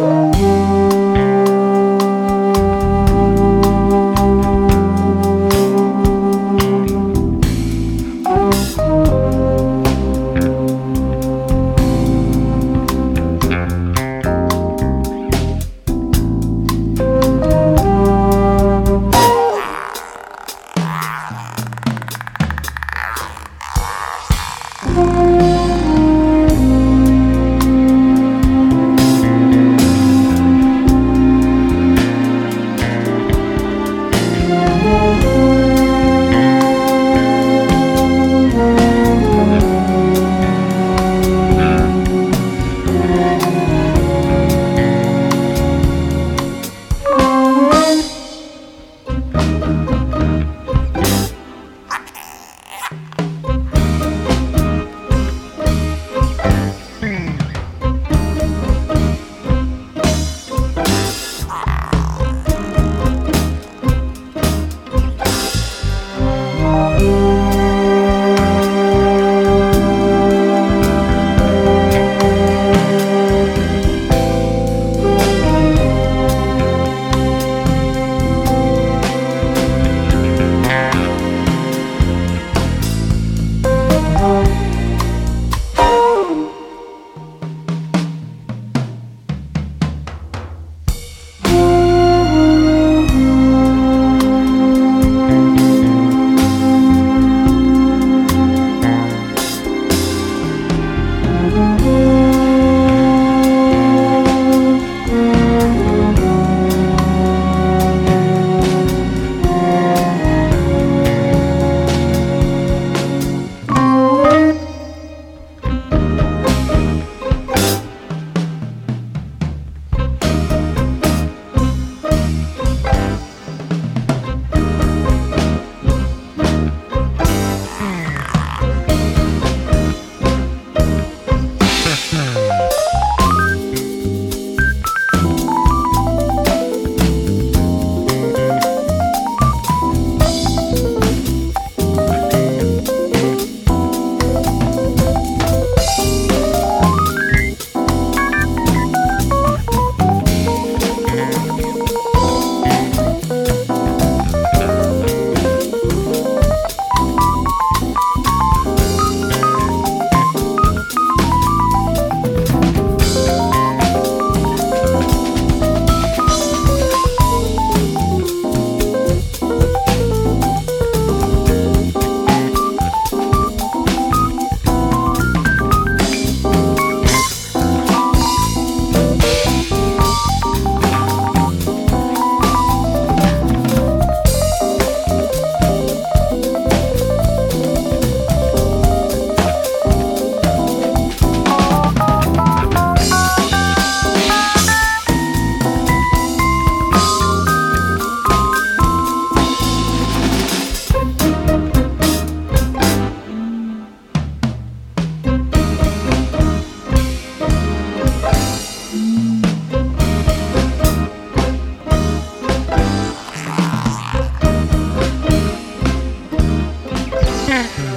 Thank. Marta.